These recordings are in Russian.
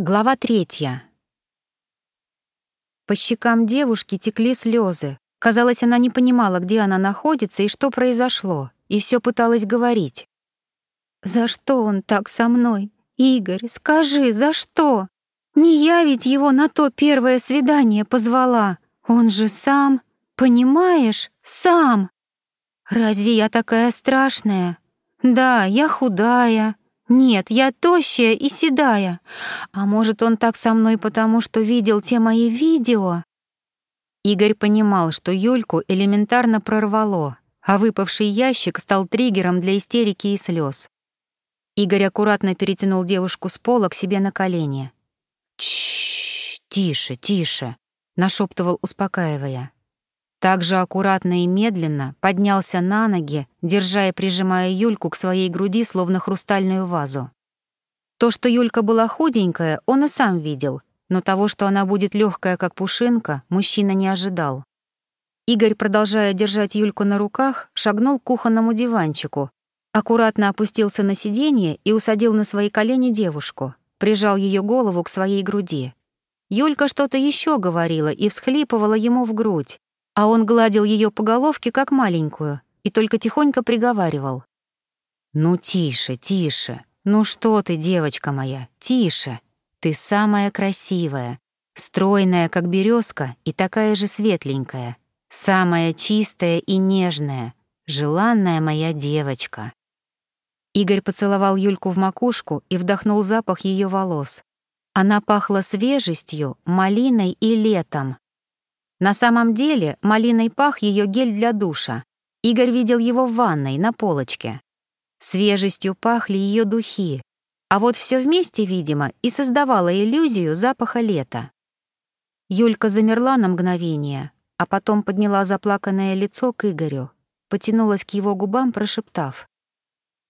Глава третья. По щекам девушки текли слезы. Казалось, она не понимала, где она находится и что произошло, и все пыталась говорить. «За что он так со мной? Игорь, скажи, за что? Не я ведь его на то первое свидание позвала. Он же сам, понимаешь, сам. Разве я такая страшная? Да, я худая, нет, я тощая и седая. А может, он так со мной потому, что видел те мои видео? Игорь понимал, что Юльку элементарно прорвало, а выпавший ящик стал триггером для истерики и слез. Игорь аккуратно перетянул девушку с пола к себе на колени. «Чш, тише, тише», — нашептывал, успокаивая. Также аккуратно и медленно поднялся на ноги, держа и прижимая Юльку к своей груди, словно хрустальную вазу. То, что Юлька была худенькая, он и сам видел, но того, что она будет легкая, как пушинка, мужчина не ожидал. Игорь, продолжая держать Юльку на руках, шагнул к кухонному диванчику, аккуратно опустился на сиденье и усадил на свои колени девушку, прижал ее голову к своей груди. Юлька что-то еще говорила и всхлипывала ему в грудь, а он гладил ее по головке, как маленькую, и только тихонько приговаривал. «Ну, тише, тише. Ну что ты, девочка моя, тише. Ты самая красивая, стройная, как березка, и такая же светленькая, самая чистая и нежная, желанная моя девочка». Игорь поцеловал Юльку в макушку и вдохнул запах ее волос. Она пахла свежестью, малиной и летом, на самом деле малиной пах ее гель для душа. Игорь видел его в ванной, на полочке. Свежестью пахли ее духи, а вот все вместе, видимо, и создавало иллюзию запаха лета. Юлька замерла на мгновение, а потом подняла заплаканное лицо к Игорю, потянулась к его губам, прошептав.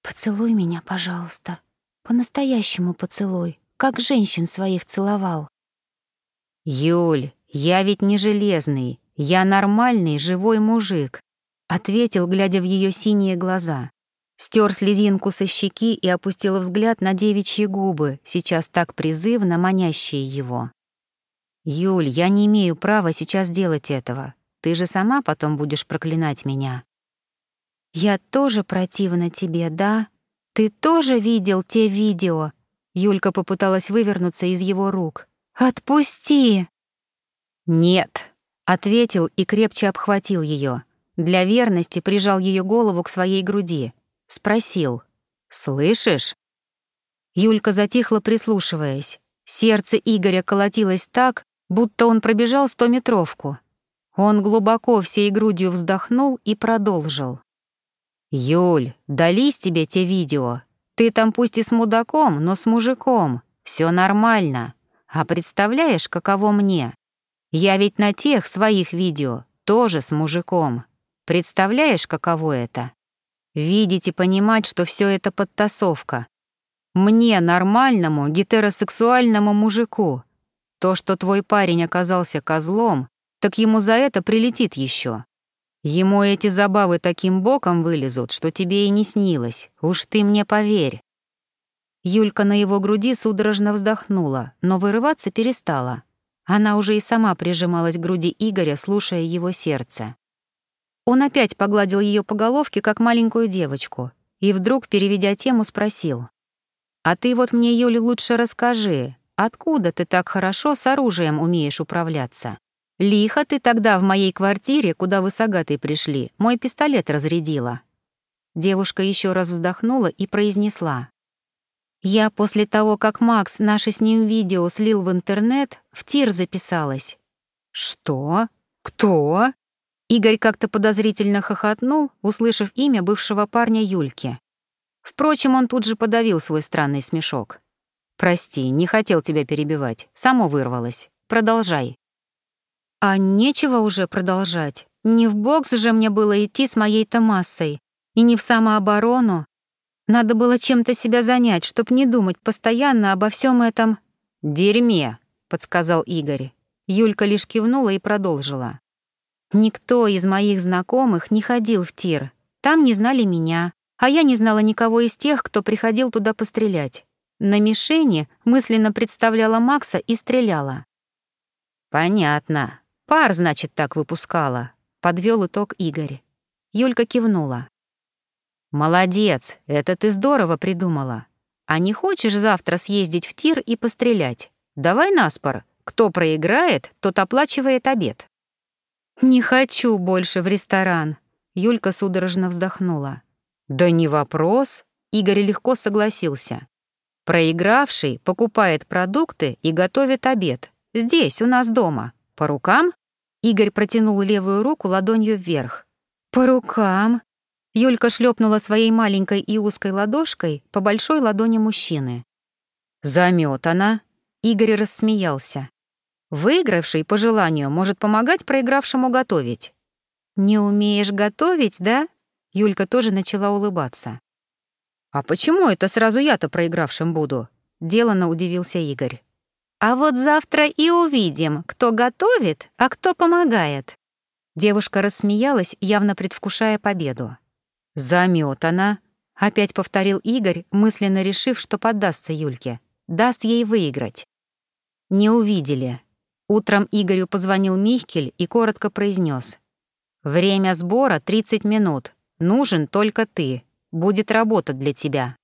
«Поцелуй меня, пожалуйста. По-настоящему поцелуй, как женщин своих целовал». «Юль, «Я ведь не железный, я нормальный живой мужик», — ответил, глядя в ее синие глаза. Стер слезинку со щеки и опустил взгляд на девичьи губы, сейчас так призывно манящие его. «Юль, я не имею права сейчас делать этого. Ты же сама потом будешь проклинать меня». «Я тоже противна тебе, да? Ты тоже видел те видео?» Юлька попыталась вывернуться из его рук. «Отпусти!» «Нет», — ответил и крепче обхватил ее. Для верности прижал ее голову к своей груди. Спросил. «Слышишь?» Юлька затихла, прислушиваясь. Сердце Игоря колотилось так, будто он пробежал стометровку. Он глубоко всей грудью вздохнул и продолжил. «Юль, дались тебе те видео. Ты там пусть и с мудаком, но с мужиком. Все нормально. А представляешь, каково мне? Я ведь на тех своих видео тоже с мужиком. Представляешь, каково это? Видеть и понимать, что все это подтасовка. Мне, нормальному, гетеросексуальному мужику. То, что твой парень оказался козлом, так ему за это прилетит еще. Ему эти забавы таким боком вылезут, что тебе и не снилось. Уж ты мне поверь. Юлька на его груди судорожно вздохнула, но вырываться перестала. Она уже и сама прижималась к груди Игоря, слушая его сердце. Он опять погладил ее по головке, как маленькую девочку, и вдруг, переведя тему, спросил. «А ты вот мне, Юля, лучше расскажи, откуда ты так хорошо с оружием умеешь управляться? Лихо ты тогда в моей квартире, куда вы с Агатой пришли, мой пистолет разрядила». Девушка еще раз вздохнула и произнесла. Я после того, как Макс наше с ним видео слил в интернет, в тир записалась. Что? Кто? Игорь как-то подозрительно хохотнул, услышав имя бывшего парня Юльки. Впрочем, он тут же подавил свой странный смешок. «Прости, не хотел тебя перебивать. Само вырвалось. Продолжай». «А нечего уже продолжать. Не в бокс же мне было идти с моей-то массой. И не в самооборону. Надо было чем-то себя занять, чтоб не думать постоянно обо всем этом дерьме, подсказал Игорь. Юлька лишь кивнула и продолжила. Никто из моих знакомых не ходил в тир. Там не знали меня, а я не знала никого из тех, кто приходил туда пострелять. На мишени мысленно представляла Макса и стреляла. «Понятно. Пар, значит, так выпускала», — подвел итог Игорь. Юлька кивнула. «Молодец, это ты здорово придумала. А не хочешь завтра съездить в тир и пострелять? Давай наспор. Кто проиграет, тот оплачивает обед». «Не хочу больше в ресторан», — Юлька судорожно вздохнула. «Да не вопрос», — Игорь легко согласился. Проигравший покупает продукты и готовит обед. Здесь, у нас дома. По рукам?» Игорь протянул левую руку ладонью вверх. «По рукам?» Юлька шлепнула своей маленькой и узкой ладошкой по большой ладони мужчины. «Замётана!» Игорь рассмеялся. «Выигравший, по желанию, может помогать проигравшему готовить». «Не умеешь готовить, да?» Юлька тоже начала улыбаться. «А почему это сразу я-то проигравшим буду?» — делано удивился Игорь. «А вот завтра и увидим, кто готовит, а кто помогает». Девушка рассмеялась, явно предвкушая победу. «Замётана», — опять повторил Игорь, мысленно решив, что поддастся Юльке. Даст ей выиграть. Не увидели. Утром Игорю позвонил Михкель и коротко произнес: «Время сбора — 30 минут. Нужен только ты будет работа для тебя.